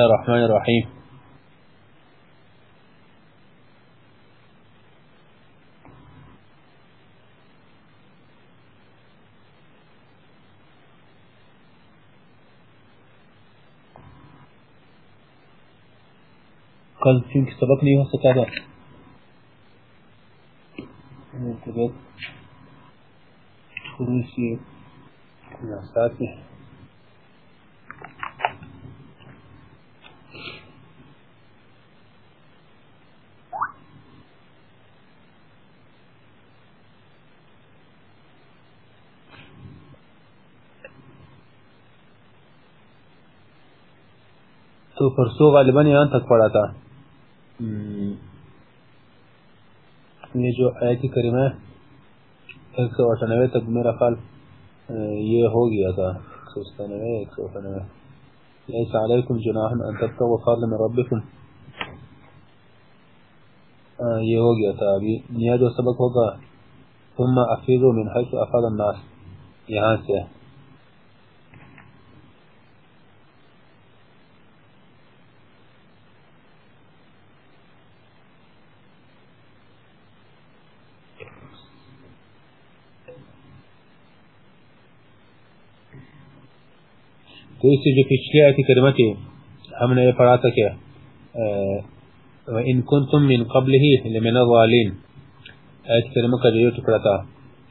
الله الرحمن الرحيم. قال فين سبقني ليه هسه كذا انتبهت. خروجي. يا ساتر تو پرسو غالباً یہاں تک پڑا تھا۔ یہ جو آیتی کریمہ ایک سو اٹھانوے تک میرا خیال یہ ہو گیا تھا۔ ایک سو ستانوے ایک سو اٹھانوے۔ لیس علیکم جناحن ان تبتغوا فضل من ربکم۔ یہ ہو گیا تھا۔ ابھی نیا جو سبق ہوگا۔ ثم افیدو من حیث افاد الناس۔ یہاں سے۔ تو اس سے جو پچھلی آیت کریمہ تھی، ہم نے یہ پڑھا تھا کہ ان کنتم من قبل ہی لمن الظالین آیت کریمہ کا جو ٹکڑا تھا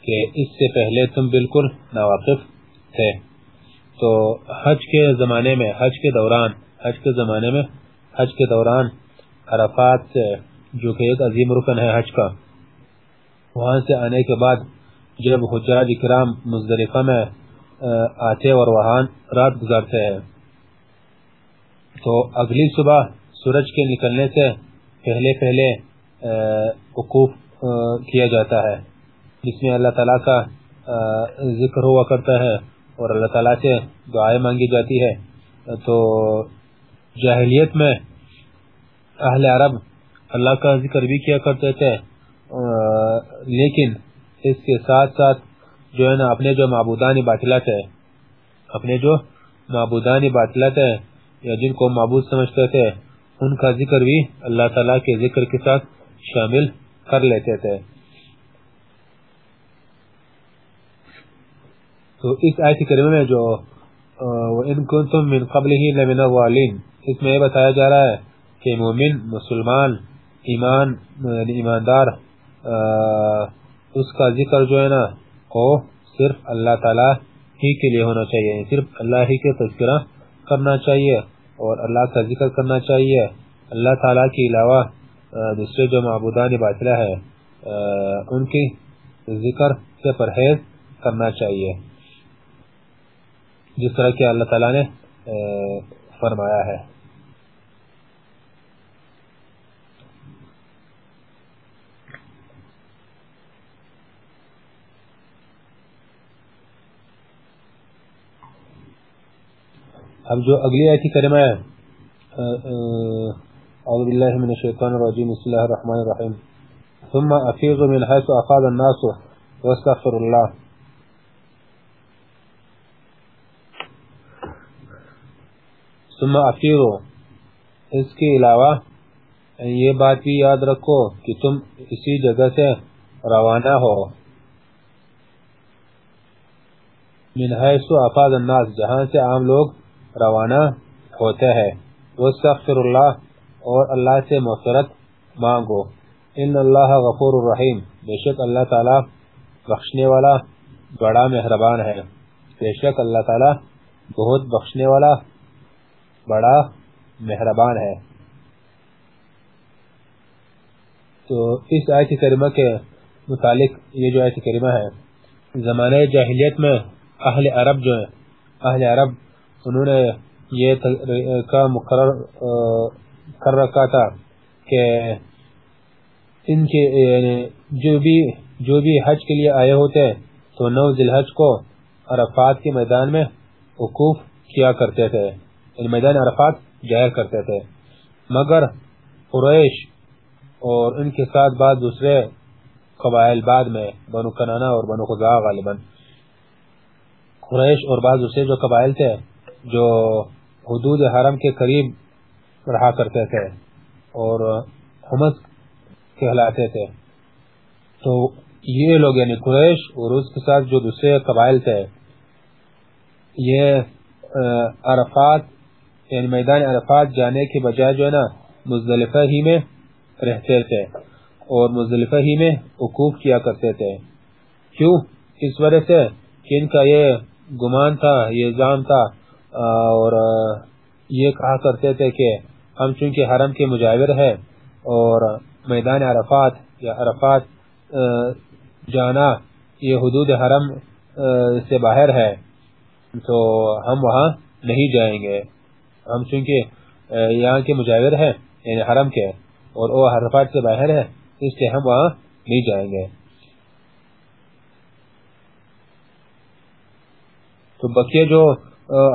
کہ اس سے پہلے تم بالکل ناواقف تھے۔ تو حج کے زمانے میں، حج کے دوران، حج کے زمانے میں، حج کے دوران عرفات سے، جو کہ ایک عظیم رکن ہے حج کا، وہاں سے آنے کے بعد جب حجاج اکرام مزدلفہ میں آتے اور وہاں رات گزارتے ہیں۔ تو اگلی صبح سورج کے نکلنے سے پہلے پہلے وقوف کیا جاتا ہے۔ جس میں اللہ تعالیٰ کا ذکر ہوا کرتا ہے اور اللہ تعالیٰ سے دعائیں مانگی جاتی ہے۔ تو جاہلیت میں اہل عرب اللہ کا ذکر بھی کیا کرتے تھے۔ لیکن اس کے ساتھ ساتھ جو ہے نا، اپنے جو معبودان باطلت ہے، اپنے جو معبودان باطلت ہے، یا جن کو معبود سمجھتے تھے، ان کا ذکر بھی اللہ تعالیٰ کے ذکر کے ساتھ شامل کر لیتے تھے۔ تو اس آیت کریمہ میں جو ان کنتم من قبل ہی لمن اس میں یہ بتایا جا رہا ہے کہ مومن، مسلمان، ایمان یعنی ایماندار اس کا ذکر جو ہے نا کو صرف اللہ تعالی ہی کے لیے ہونا چاہیے یعنی صرف اللہ ہی کے تذکرہ کرنا چاہیے اور اللہ کا ذکر کرنا چاہیے۔ اللہ تعالی کے علاوہ دوسرے جو معبودان باطلہ ہے ان کی ذکر سے پرہیز کرنا چاہیے۔ جس طرح کہ اللہ تعالی نے فرمایا ہے۔ اب جو اگلی آیتی کریمہ ہے اعوذ باللہ من الشیطان الرجیم، بسم اللہ الرحمن الرحیم۔ ثم افیغ من حیث افاد الناس واستغفر اللہ۔ ثم افیغ اس کے علاوہ، یہ بات بھی یاد رکھو کہ تم اسی جگہ سے روانہ ہو۔ من حیث افاد الناس، جہاں سے عام لوگ روانہ ہوتا ہے وستغفر اللہ اور اللہ سے مغفرت مانگو۔ ان اللہ غفور الرحیم۔ بے شک اللہ تعالی بخشنے والا بڑا مہربان ہے۔ بے شک اللہ تعالی بہت بخشنے والا بڑا مہربان ہے۔ تو اس آیت کریمہ کے متعلق یہ جو آیت کریمہ ہے زمانہ جاہلیت میں اہل عرب جو ہیں، اہل عرب انہوں نے یہ کا مقرر کر رکھا تھا کہ ان کے یعنی جو بھی جو بھی حج کے لیے آئے ہوتے تو نو ذی الحج کو عرفات کے میدان میں وقوف کیا کرتے تھے۔ یعنی میدان عرفات جایا کرتے تھے۔ مگر قریش اور ان کے ساتھ بعد دوسرے قبائل بعد میں، بنو کنانا اور بنو خزا غالباً، قریش اور بعض دوسرے جو قبائل تھے جو حدود حرم کے قریب رہا کرتے تھے اور حمد کہلاتے تھے۔ تو یہ لوگ یعنی قریش اور اس کے ساتھ جو دوسرے قبائل تھے، یہ عرفات یعنی میدان عرفات جانے کے بجائے جو ہے نا، مزدلفہ ہی میں رہتے تھے اور مزدلفہ ہی میں حقوق کیا کرتے تھے۔ کیوں؟ اس وجہ سے کہ ان کا یہ گمان تھا، یہ زام تھا اور یہ کہا کرتے تھے کہ ہم چونکہ حرم کے مجاور ہے اور میدان عرفات یا عرفات جانا یہ حدود حرم سے باہر ہے، تو ہم وہاں نہیں جائیں گے۔ ہم چونکہ یہاں کے مجاور ہیں یعنی حرم کے، اور وہ حرفات سے باہر ہے اس لیے ہم وہاں نہیں جائیں گے۔ تو بقیہ جو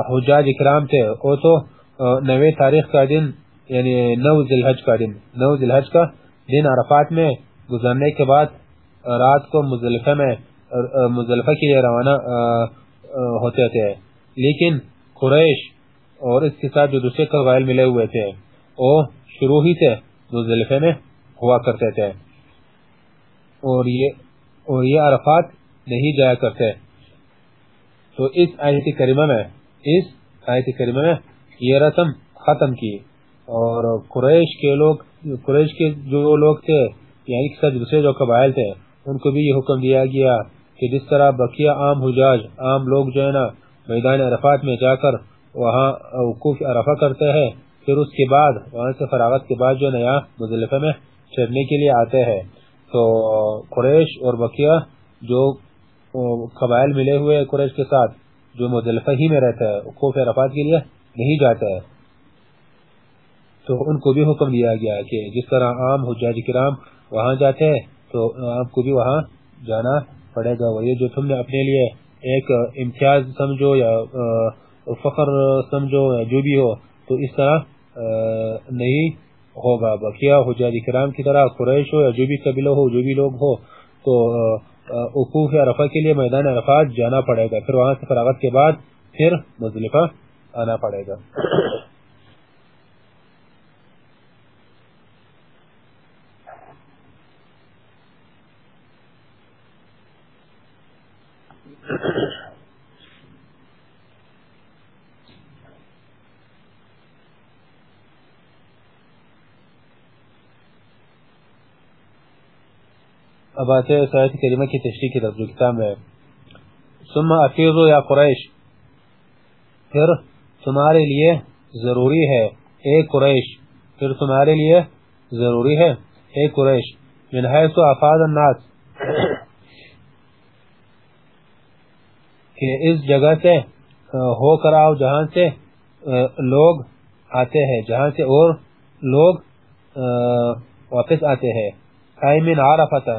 حجاج اکرام تھے وہ تو نوے تاریخ کا دن یعنی نو ذلحج کا دن۔ نو ذلحج کا دن عرفات میں گزرنے کے بعد، رات کو مزدلفہ میں مزدلفہ کے لیے روانہ ہوتے تھے۔ لیکن قریش اور اس کے ساتھ جو دوسرے قبائل ملے ہوئے تھے، وہ شروع ہی سے مزدلفہ میں ہوا کرتے تھے۔ اور یہ اور یہ عرفات نہیں جایا کرتے۔ تو اس آیت کریمہ میں اس آیت کریمہ میں یہ رسم ختم کی۔ اور قریش کے لوگ، قریش کے جو لوگ تھے یعنی کہ دوسرے جو قبائل تھے، ان کو بھی یہ حکم دیا گیا کہ جس طرح بقیہ عام حجاج، عام لوگ جو ہے نا، میدان عرفات میں جا کر وہاں وقوف عرفہ کرتے ہیں، پھر اس کے بعد، وہاں سے فراغت کے بعد جو نیا مزلفہ میں چڑھنے کے لیے آتے ہیں۔ تو قریش اور بقیہ جو قبائل ملے ہوئے قریش کے ساتھ جو مزلفہ ہی میں رہتا ہے وقوف عرفات کے لیے نہیں جاتا ہے۔ تو ان کو بھی حکم دیا گیا کہ جس طرح عام حجاج کرام وہاں جاتے ہیں، تو آپ کو بھی وہاں جانا پڑے گا۔ وہ یہ جو تم نے اپنے لیے ایک امتیاز سمجھو یا فخر سمجھو یا جو بھی ہو، تو اس طرح نہیں ہوگا۔ بقیہ حجاج کرام کی طرح قریش ہو یا جو بھی قبیلہ ہو، جو بھی لوگ ہو، تو عقوف عرفہ کے لیے میدان عرفات جانا پڑے گا۔ پھر وہاں سے فراغت کے بعد پھر مزلفہ آنا پڑے گا۔ اب آتے ہیں سایت کریمہ کی تشریح کی طرف جو کتاب ہے۔ ثم افیضو یا قریش۔ پھر تمہارے لیے ضروری ہے، اے قریش۔ پھر تمہارے لیے ضروری ہے، اے قریش۔ من حیث افاد الناس۔ کہ اس جگہ سے ہو کر آؤ، جہاں سے لوگ آتے ہیں، جہاں سے اور لوگ واپس آتے ہیں۔ ایمن عرفت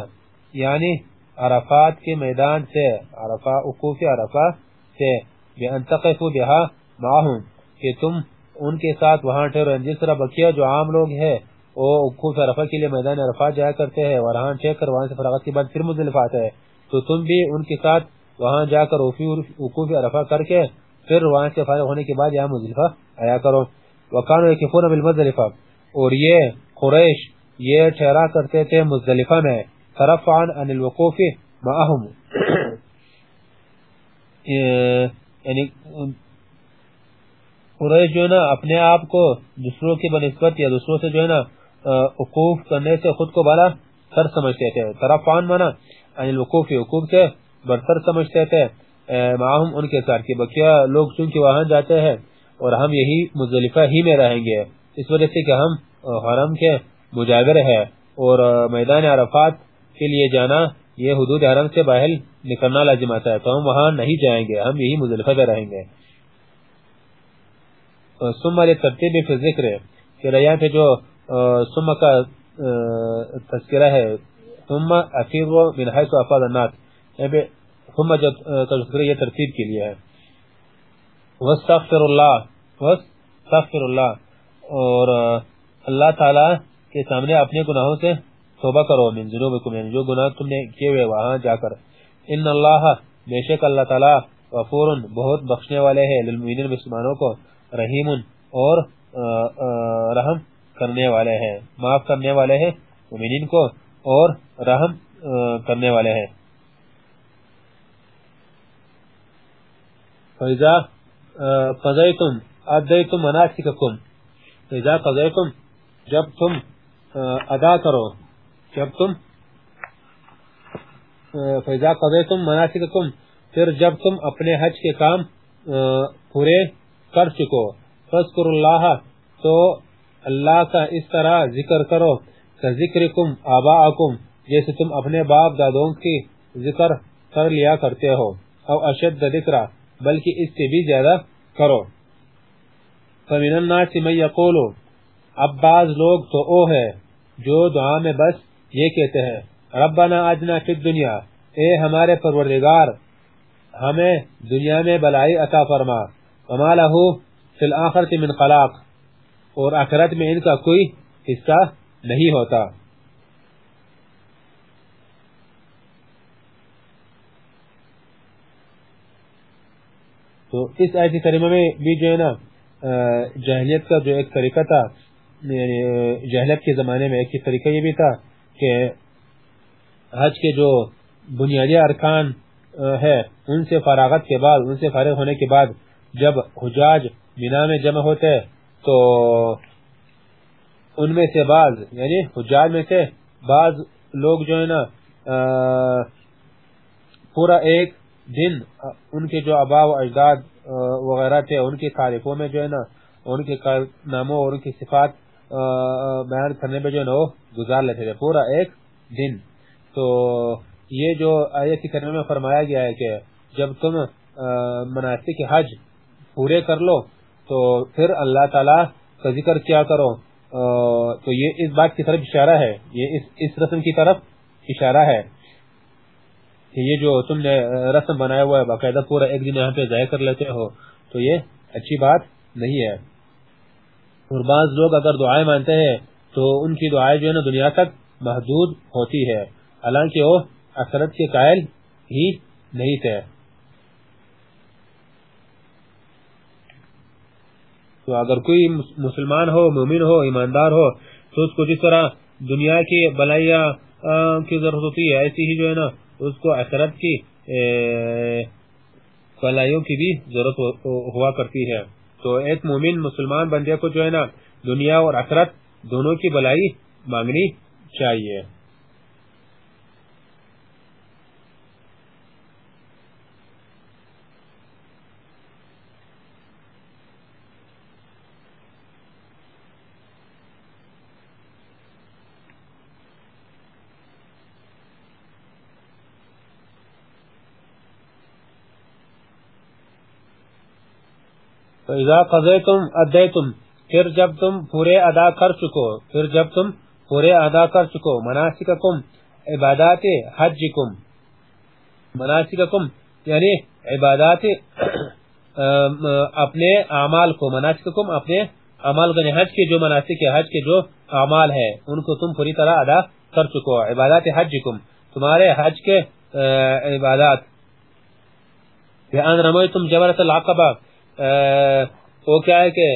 یعنی عرفات کے میدان سے، عرفہ اقوف عرفہ سے، بے تقفوا بها معهم کہ تم ان کے ساتھ وہاں ٹھہرو یعنی جس طرح بقیہ جو عام لوگ ہیں، وہ اقوف عرفہ کے لیے میدان عرفات جایا کرتے ہیں وہاں ٹھہر کر وہاں سے فراغت کے بعد پھر مزدلفہ آتے ہیں۔ تو تم بھی ان کے ساتھ وہاں جا کر وقوف عرفہ کر کے پھر وہاں سے فارغ ہونے کے بعد یہاں مزدلفہ آیا کرو۔ وکانو یکفون بالمزدلفہ اور یہ قریش یہ ٹھہرا کرتے تھے مزدلفہ میں۔ ترفعا عن الوقوف معهم. یعنی قریش جو ہے نا اپنے آپ کو دوسروں کی بنسبت یا دوسروں سے جو ہے نا وقوف کرنے سے خود کو بالا سر سمجھتے تھے. ترفعا مانا عن الوقوف وقوف سے برتر سمجھتے تھے. معهم ان کے ساتھ. کہ بقیہ لوگ چونکہ وہاں جاتے ہیں اور ہم یہی مزدلفہ ہی میں رہیں گے. اس وجہ سے کہ ہم حرم کے مجاور ہے اور میدان عرفات کے لیے جانا، یہ حدود حرم سے باہر نکلنا لازم آتا ہے، تو ہم وہاں نہیں جائیں گے، ہم یہی مزدلفہ میں رہیں گے۔ ثم ترتیب فی ذکر کہ یہاں پہ جو ثم کا تذکرہ ہے، ثم افیض من حیث افاد الناس یہاں پہ ثم جو تذکرہ یہ ترتیب کے لیے ہے۔ واستغفر اللہ واستغفر اللہ، اور اللہ تعالی کے سامنے اپنے گناہوں سے توبہ کرو، من ذنوبکم یعنی جو گناہ تم نے کیے ہوئے، وہاں جا کر۔ ان اللہ بے شک اللہ تعالی غفور بہت بخشنے والے ہیں۔ للمؤمنین مسلمانوں کو رحیم اور رحم کرنے والے ہیں۔ معاف کرنے والے ہیں، مومنین کو اور رحم کرنے والے ہیں۔ فَإِذَا قَضَيْتُمْ، أَدَّيْتُمْ مَنَاسِكَكُمْ۔ فَإِذَا قَضَيْتُمْ، جب تم ادا کرو۔ جب تم فَإِذَا قَضَيْتُمْ مَنَاسِكَكُمْ، پھر جب تم اپنے حج کے کام پورے کر چکو فَذْكُرُ اللَّهَ، تو اللہ کا اس طرح ذکر کرو ذکرکم آباءکم جیسے تم اپنے باپ دادوں کی ذکر کر لیا کرتے ہو، او اشد ذکرہ بلکہ اس سے بھی زیادہ کرو۔ فمن الناس من یقولو، اب بعض لوگ تو او ہے جو دعا میں بس یہ کہتے ہیں، ربنا اجنا فی الدنیا. اے ہمارے پروردگار، ہمیں دنیا میں بلائی عطا فرما، وما له فی الاخرت من خلاق، اور آخرت میں ان کا کوئی حصہ نہیں ہوتا۔ تو اس آیت کریمہ میں بھی جو ہے نا جہلیت کا جو ایک طریقہ تھا یعنی جہلیت کے زمانے میں ایک طریقہ یہ بھی تھا۔ کہ حج کے جو بنیادی ارکان ہے، ان سے فراغت کے بعد، ان سے فارغ ہونے کے بعد جب حجاج مینا میں جمع ہوتے تو ان میں سے بعض یعنی حجاج میں سے بعض لوگ جو ہے نا پورا ایک دن ان کے جو ابا و اجداد وغیرہ تھے، ان کے تعریفوں میں جو ہے نا، ان کے ناموں اور ان کی صفات بیان کرنے میں جو ہے نا وہ گزار لیتے تھے، پورا ایک دن۔ تو یہ جو آیت کرنے میں فرمایا گیا ہے کہ جب تم مناسب حج پورے کر لو، تو پھر اللہ تعالی کا ذکر کیا کرو۔ تو یہ اس بات کی طرف اشارہ ہے، یہ اس رسم کی طرف اشارہ ہے کہ یہ جو تم نے رسم بنایا ہوا ہے، باقاعدہ پورا ایک دن یہاں پہ ضائع کر لیتے ہو، تو یہ اچھی بات نہیں ہے۔ اور بعض لوگ اگر دعائیں مانتے ہیں تو ان کی دعائیں جو ہے نا دنیا تک محدود ہوتی ہے۔ حالانکہ وہ اثرت کے قائل ہی نہیں تھے۔ تو اگر کوئی مسلمان ہو، مومن ہو، ایماندار ہو، تو اس کو جس طرح دنیا کی بلائیاں کی ضرورت ہوتی ہے، ایسی ہی جو ہے نا اس کو اثرت کی بلائیوں کی بھی ضرورت ہوا کرتی ہے۔ تو ایک مومن مسلمان بندے کو جو ہے نا دنیا اور اثرت دونوں کی بلائی مانگنی چاہیے۔ فَإِذَا قَضَيْتُمْ أَدَّيْتُمْ پھر جب تم پورے ادا کر چکو، پھر جب تم پورے ادا کر چکو، مناسککم، عبادات حجکم، مناسککم یعنی عبادات اپنے اعمال کو، مناسککم اپنے عمال غنی یعنی حج کے جو مناسک ہے، حج کے جو اعمال ہے ان کو تم پوری طرح ادا کر چکو، عبادات حجکم، تمہارے حج کے عبادات۔ بِأَنْ رَمَيْتُمْ جَبَرَةَ الْعَقَبَةِ وہ کیا ہے کہ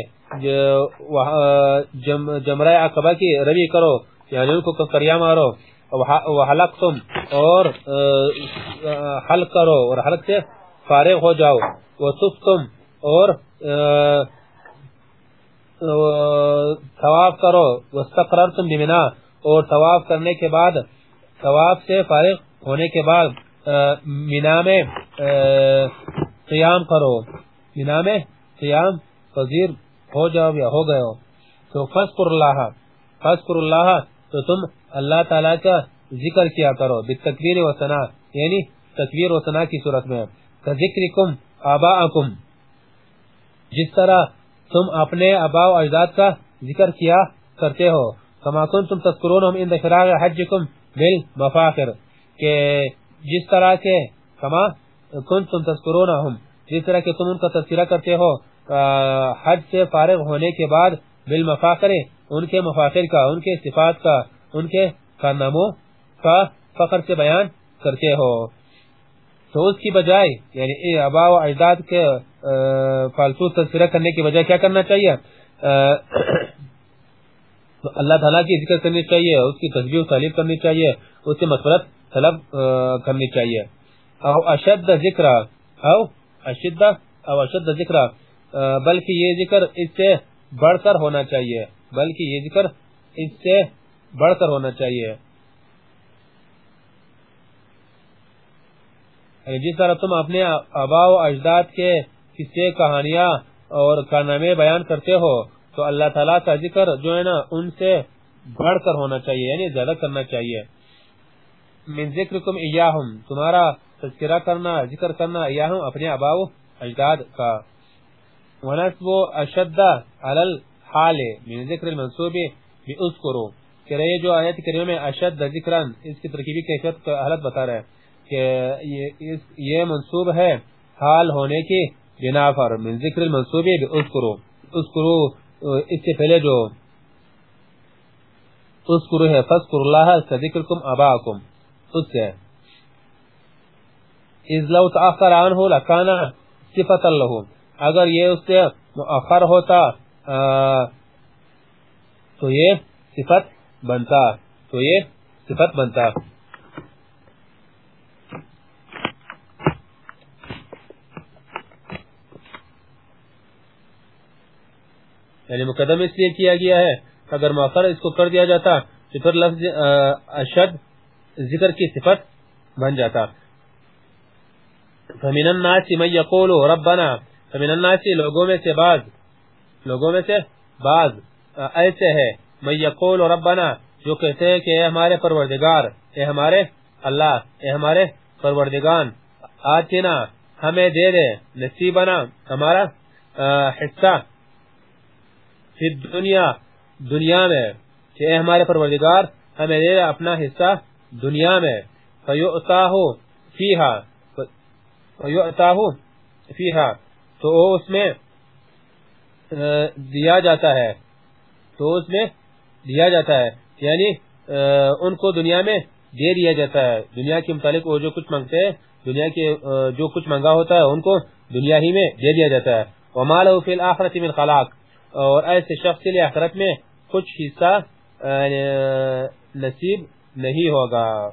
جمرہ عقبہ کی روی کرو یعنی ان کو کریا مارو حلق تم اور حلق کرو، اور حلق سے فارغ ہو جاؤ وصف تم اور ثواب کرو وستقرر تم بمنا اور ثواب کرنے کے بعد ثواب سے فارغ ہونے کے بعد منا میں قیام کرو۔ بنا میں قیام، پذیر، ہو جاؤ یا ہو گئے ہو۔ تو فذکر اللہ فذکر اللہ تو تم اللہ تعالی کا ذکر کیا کرو، بالتکبیر و ثنا یعنی تکبیر و ثنا کی صورت میں۔ ذکرکم آباءکم، جس طرح تم اپنے ابا و اجداد کا ذکر کیا کرتے ہو۔ کما کنتم تذکرونہم ان فراغ حجکم بالمفاخر، کہ جس طرح کے کما کنتم تذکرونہم جس طرح کہ تم ان کا تذکرہ کرتے ہو حج سے فارغ ہونے کے بعد بالمفاخر، ان کے مفاخر کا، ان کے صفات کا، ان کے کارناموں کا فخر سے بیان کرتے ہو۔ تو اس کی بجائے یعنی ابا و اجداد کے فالتو تذکرہ کرنے کی بجائے کیا کرنا چاہیے؟ اللہ تعالیٰ کی ذکر کرنی چاہیے، اس کی تصویر و تعلیم کرنی چاہیے، اس سے مصورت طلب کرنی چاہیے۔ او اشد ذکر او اشد او اشد ذکر بلکہ یہ ذکر اس سے بڑھ کر ہونا چاہیے، بلکہ یہ ذکر اس سے بڑھ کر ہونا چاہیے۔ یعنی جس طرح تم اپنے آبا و اجداد کے قصے، کہانیاں اور کارنامے بیان کرتے ہو، تو اللہ تعالیٰ کا ذکر جو ہے نا، ان سے بڑھ کر ہونا چاہیے یعنی زیادہ کرنا چاہیے۔ من ذکرکم ایاہم، تمہارا تذکرہ کرنا، ذکر کرنا ایاہم اپنے اباو اجداد کا۔ ونسب اشد علی الحال، من ذکر المنصوب بی اذکرو کہ رہے جو آیت کریمہ میں اشد ذکرن اس کی ترکیبی کیفیت کا حالت بتا رہے ہیں کہ یہ منصوب ہے حال ہونے کی بنا پر۔ من ذکر المنصوب بی اذکرو اذکرو اس سے پہلے جو اذکرو ہے فذکر اللہ سذکرکم اباکم اس سے۔ اذ لو تاخر عنه لکان صفتا له اگر یہ اس سے مؤخر ہوتا تو یہ صفت بنتا، تو یہ صفت بنتا۔ یعنی مقدم اس لیے کیا گیا ہے اگر مؤخر اس کو کر دیا جاتا، تو پھر لفظ اشد ذکر کی صفت بن جاتا۔ فمن الناس من يقول ربنا، فمن الناس لوگوں میں سے بعض، لوگوں میں سے بعض ایسے ہے من يقول ربنا، جو کہتے ہیں کہ اے ہمارے پروردگار، اے ہمارے اللہ، اے ہمارے پروردگان، آتنا، ہمیں دے دے، نصیبنا، ہمارا حصہ فی دنیا دنیا میں، کہ اے ہمارے پروردگار، ہمیں دے دے اپنا حصہ دنیا میں، فیؤتاہو فیہا فیؤتاہو فیہا تو اس میں دیا جاتا ہے۔ تو اس میں دیا جاتا ہے۔ یعنی ان کو دنیا میں دے دیا جاتا ہے۔ دنیا کے متعلق وہ جو کچھ مانگتے ہیں، دنیا کے جو کچھ منگا ہوتا ہے، ان کو دنیا ہی میں دے دیا جاتا ہے۔ وَمَا فِي الْآخْرَةِ مِنْ خَلَاقٍ۔ اور ایسے شخص کے لیے آخرت میں کچھ حصہ نصیب نہیں ہوگا۔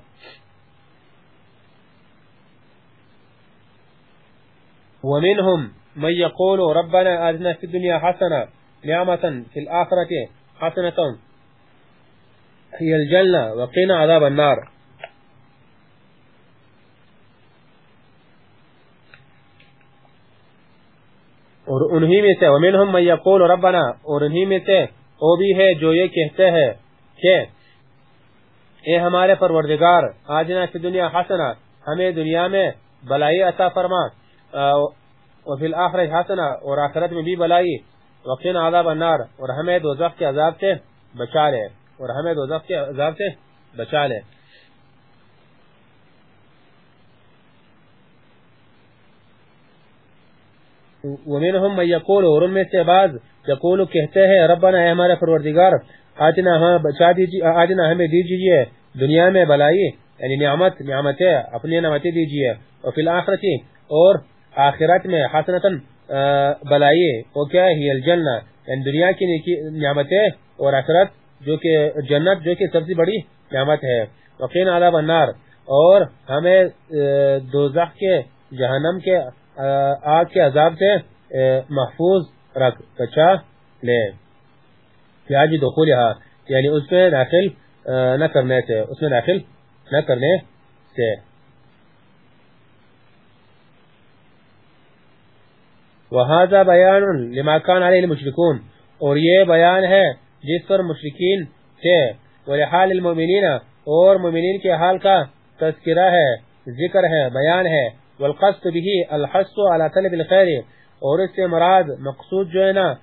ومنهم من يقول ربنا آتنا في الدنيا حسنة، نعمة في الآخرة حسنة، هي الجنة وقنا عذاب النار. اور انہی میں سے، ومنهم من يقول ربنا، اور انہی میں سے وہ بھی ہے جو یہ کہتے ہیں کہ، اے ہمارے پروردگار آجنا فی دنیا حسنا ہمیں دنیا میں بلائی عطا فرما۔ وفی الاخر حسنا اور آخرت میں بھی بلائی۔ وقین عذاب النار، اور ہمیں دوزخ کے عذاب سے بچا لے۔ اور ہمیں دوزخ کے عذاب سے بچا لے۔ ومنهم من يقول اور ان میں سے بعض یقول، کہتے ہیں، ربنا اے ہمارے پروردگار، آجنا ہمیں بچا دیجیے آجنا ہمیں دیجیے دنیا میں بلائی یعنی نعمت نعمت اپنی نعمتیں دیجیے اور فی الاخرت اور آخرت میں حسنتا بلائی وہ کیا ہے؟ الجنہ۔ یعنی دنیا کی نیکی نعمتیں اور آخرت جو کہ جنت جو کہ سب سے بڑی نعمت ہے۔ وقین عذاب النار۔ اور ہمیں دوزخ کے، جہنم کے آگ کے عذاب سے محفوظ رکھ، بچا لے۔ پیاجی دخول یعنی اس میں داخل نہ کرنے سے، اس میں داخل نہ کرنے سے۔ وہذا بیان لما کان علیہ المشرکون اور یہ بیان ہے جس پر مشرکین تھے۔ ولحال المؤمنین، اور مومنین کے حال کا تذکرہ ہے، ذکر ہے، بیان ہے۔ والقصد به الحس على طلب الخير۔ اور اس سے مراد مقصود جو ہے نا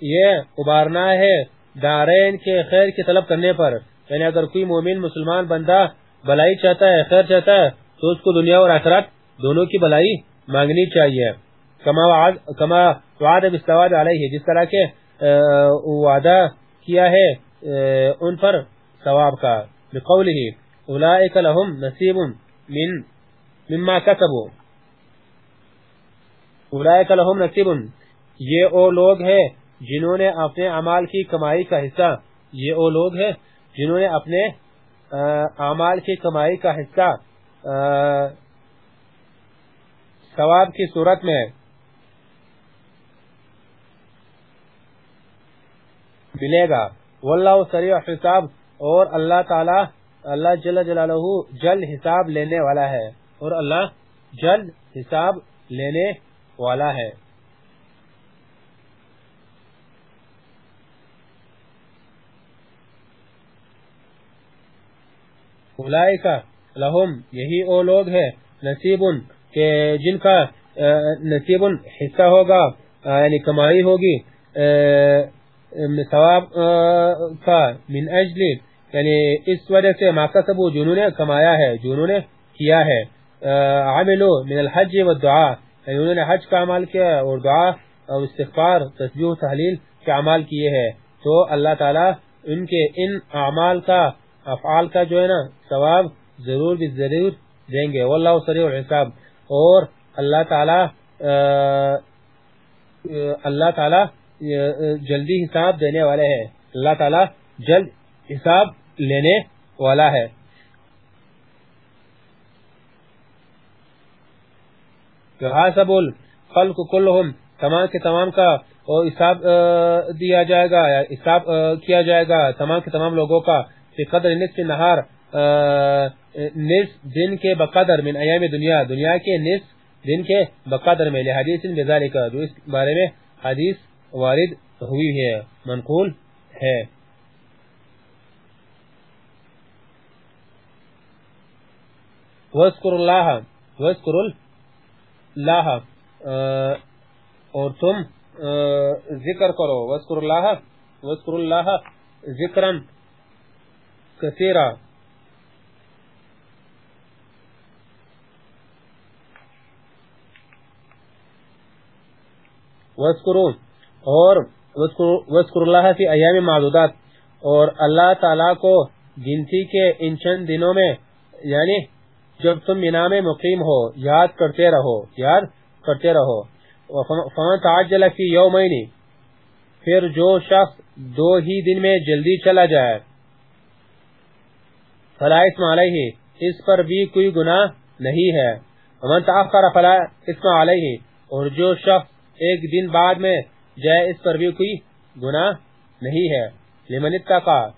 یہ ابارنا ہے دارین کے خیر کی طلب کرنے پر۔ یعنی اگر کوئی مومن مسلمان بندہ بلائی چاہتا ہے، خیر چاہتا ہے، تو اس کو دنیا اور آخرت دونوں کی بلائی مانگنی چاہیے۔ کما وعد کما بستواد علیہ، جس طرح کے وعدہ کیا ہے ان پر ثواب کا۔ بقولہ اولئک لهم نصیب من مما کسبوا۔ اولئک لهم نصیب، یہ او لوگ ہیں جنہوں نے اپنے اعمال کی کمائی کا حصہ، یہ وہ لوگ ہیں جنہوں نے اپنے اعمال کی کمائی کا حصہ ثواب کی صورت میں ملے گا۔ واللہ سریع حساب اور اللہ تعالی، اللہ جل جلالہ جل حساب لینے والا ہے۔ اور اللہ جل حساب لینے والا ہے۔ اولائکہ لہم، یہی او لوگ ہے نصیب کہ جن کا نصیب حصہ ہوگا یعنی کمائی ہوگی ثواب کا من اجل یعنی اس وجہ سے ماکسبو جنہوں نے کمایا ہے جنہوں نے کیا ہے عملو من الحج والدعا یعنی انہوں نے حج کا عمال کیا اور دعا اور استغفار، تسبیح و تحلیل کے عمال کیے ہیں۔ تو اللہ تعالی ان کے ان اعمال کا، افعال کا جو ہے نا، ثواب ضرور بھی ضرور دیں گے۔ واللہ سریع الحساب۔ اور اللہ تعالی اللہ تعالی جلدی حساب دینے والے ہیں۔ اللہ تعالی جلد حساب لینے والا ہے۔ حسب الخلق کلهم تمام کے تمام کا حساب دیا جائے گا، یا حساب کیا جائے گا، تمام کے تمام لوگوں کا، فی قدر نصف نہار نصف دن کے بقدر من ایام دنیا دنیا کے نصف دن کے بقدر میں، لحدیث بذالک، جو اس بارے میں حدیث وارد ہوئی ہے، منقول ہے۔ وَذْكُرُ اللَّهَ وَذْكُرُ اللَّهَ اور تم ذکر کرو۔ وَذْكُرُ اللَّهَ وَذْكُرُ اللَّهَ ذِكْرًا كثيرا وَذْكُرُ اور وَذْكُرُ اللَّهَ فی ایام معدودات۔ اور اللہ تعالی کو گنتی کے ان چند دنوں میں یعنی جب تم منا میں مقیم ہو، یاد کرتے رہو، یاد کرتے رہو۔ فمن تعجل فی یومین، پھر جو شخص دو ہی دن میں جلدی چلا جائے۔ فلا اسم علیہ، اس پر بھی کوئی گناہ نہیں ہے۔ ومن تاخر فلا اسم علیہ، اور جو شخص ایک دن بعد میں جائے اس پر بھی کوئی گناہ نہیں ہے۔ لمن اتقا۔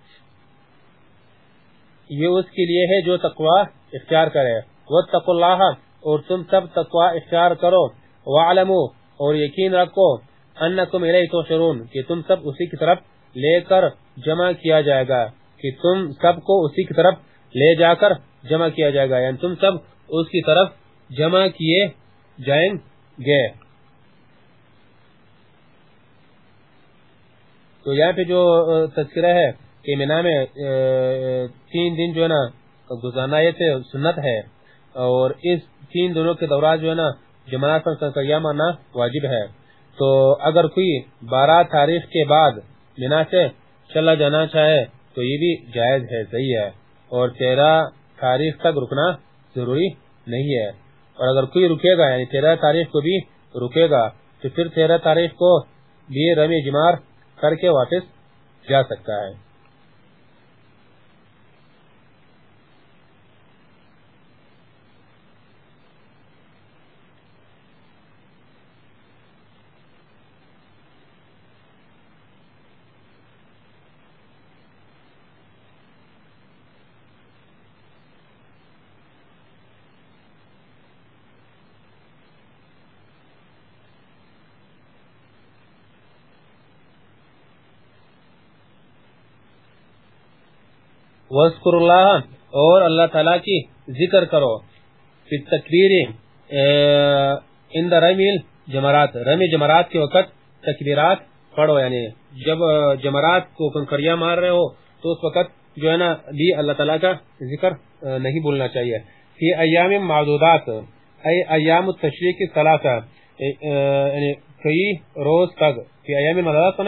یہ اس کے لیے ہے جو تقوی اختیار کرے۔ واتقوا اللہ اور تم سب تقوی اختیار کرو۔ وعلموا اور یقین رکھو۔ انکم الیہ تحشرون، کہ تم سب اسی کی طرف لے کر جمع کیا جائے گا۔ کہ تم سب کو اسی کی طرف لے جا کر جمع کیا جائے گا۔ یعنی تم سب اس کی طرف جمع کیے جائیں گے۔ تو یہاں پہ جو تذکرہ ہے کہ منا میں تین دن جو ہے نا، گزارنا یہ تھے، سنت ہے، اور اس تین دنوں کے دوران جو ہے نا جمعات پر سنکریہ ماننا واجب ہے۔ تو اگر کوئی بارہ تاریخ کے بعد منا سے چلا جانا چاہے، تو یہ بھی جائز ہے، صحیح ہے۔ اور تیرہ تاریخ تک رکنا ضروری نہیں ہے۔ اور اگر کوئی رکے گا یعنی تیرہ تاریخ کو بھی رکے گا، تو پھر تیرہ تاریخ کو بھی رمی جمار کر کے واپس جا سکتا ہے۔ وَذْكُرُ اللَّهَ اور اللہ تعالیٰ کی ذکر کرو. فی التکبیر اند رمیل جمرات رمی جمرات کے وقت تکبیرات پڑھو یعنی جب جمرات کو کنکریہ مار رہے ہو، تو اس وقت جو ہے نا بھی اللہ تعالیٰ کا ذکر نہیں بولنا چاہیے. فی ایام معدودات، ای ایام التشریق ثلاثہ یعنی کئی روز تک. فی ایام معدودات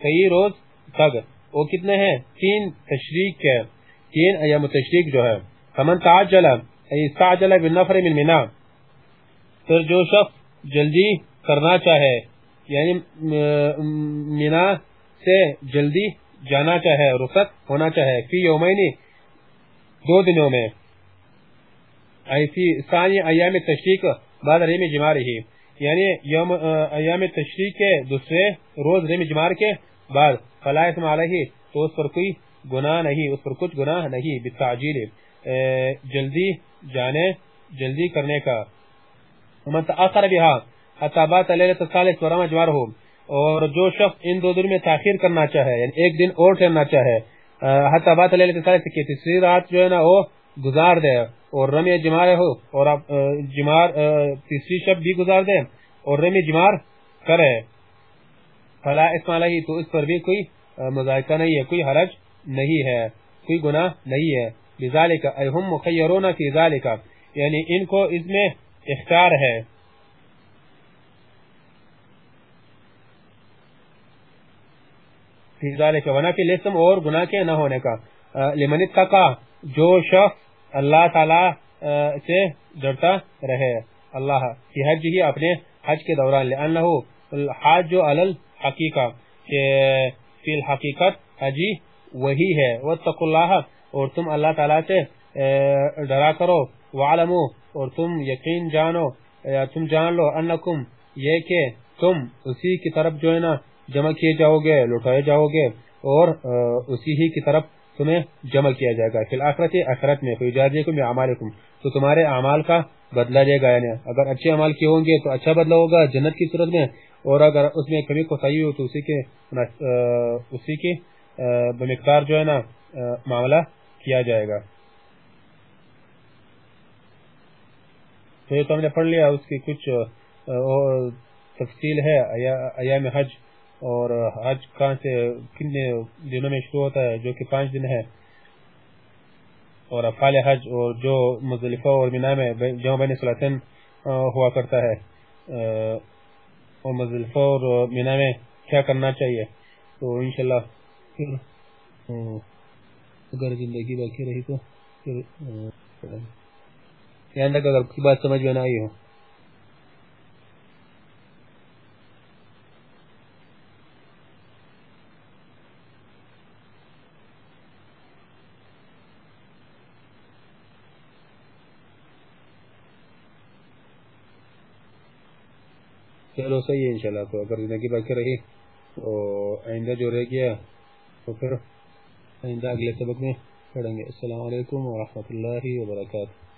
کئی روز تک. وہ کتنے ہیں؟ تین تشریق کے. تین ایام تشریق جو ہے. فمن تعجل ای استعجل بالنفر من منا پھر جو شخص جلدی کرنا چاہے یعنی مینا سے جلدی جانا چاہے، رخصت ہونا چاہے، فی یومینی دو دنوں میں. ایسی ثانی ایام تشریق بعد ریم جمار ہی یعنی یوم ایام تشریق کے دوسرے روز ریم جمار کے بعد. فلا اسم علیہ تو اس پر کوئی گناہ نہیں، اس پر کچھ گناہ نہیں بالتعجیل جلدی جانے، جلدی کرنے کا۔ من تاخر بها، حتى بات الثالث اور جو شخص ان دو دن میں تاخیر کرنا چاہے یعنی ایک دن اور ٹھہرنا چاہے حتى بات الثالث کی تیسری رات جو ہے نا، وہ گزار دے۔ اور رمی جمار ہو، اور آپ جمار تیسری شب بھی گزار دے اور رمی جمار کرے۔ فلا اسم علیہ تو اس پر بھی کوئی مذائقہ نہیں ہے، کوئی حرج نہیں ہے، کوئی گناہ نہیں ہے۔ بذالک ای مخیرون فی ذالک۔ یعنی ان کو اس میں اختیار ہے۔ فی ذالک ونفی الاسم اور گناہ کے نہ ہونے کا۔ لمن اتقا، جو شخص اللہ تعالی سے ڈرتا رہے۔ اللہ کی حج ہی اپنے حج کے دوران لانہو الحاج علی الحقیقہ، کہ فی الحقیقت حجی وہی ہے۔ واتقوا اللہ، اور تم اللہ تعالی سے ڈرا کرو وعلمو اور تم یقین جانو، یا تم جان لو، انکم، یہ کہ تم اسی کی طرف جو ہے نا، جمع کیے جاؤ گے لٹائے جاؤ گے، اور اسی ہی کی طرف تمہیں جمع کیا جائے گا۔ فی الاخرت، اخرت میں فیجازیکم اعمالکم، تو تمہارے اعمال کا بدلہ دے گا۔ یعنی اگر اچھے عمل کیے ہوں گے، تو اچھا بدلہ ہوگا جنت کی صورت میں، اور اگر اس میں کمی کوتاہی ہو، تو اسی کے اسی کے بمقدار جو ہے نا معاملہ کیا جائے گا۔ تو یہ تو ہم نے پڑھ لیا، اس کی کچھ تفصیل ہے ایام حج۔ اور حج کہاں سے کتنے دنوں میں شروع ہوتا ہے، جو کہ پانچ دن ہے اور افعال حج اور جو مزدلفہ اور منا میں جمع بین صلاتین ہوا کرتا ہے۔ اور مزدلفہ اور منا میں کیا کرنا چاہیے؟ تو انشاءاللہ اگر زندگی باقی رہی تو پھر یہاں تک اگر کسی بات سمجھ میں نہ آئی ہو۔ چلو، صحیح ہے انشاءاللہ۔ تو اگر زندگی باقی رہی تو آئندہ جو رہ گیا تو پھر آئندہ اگلے سبق میں پڑھیں گے۔ السلام علیکم ورحمۃ اللہ وبرکاتہ۔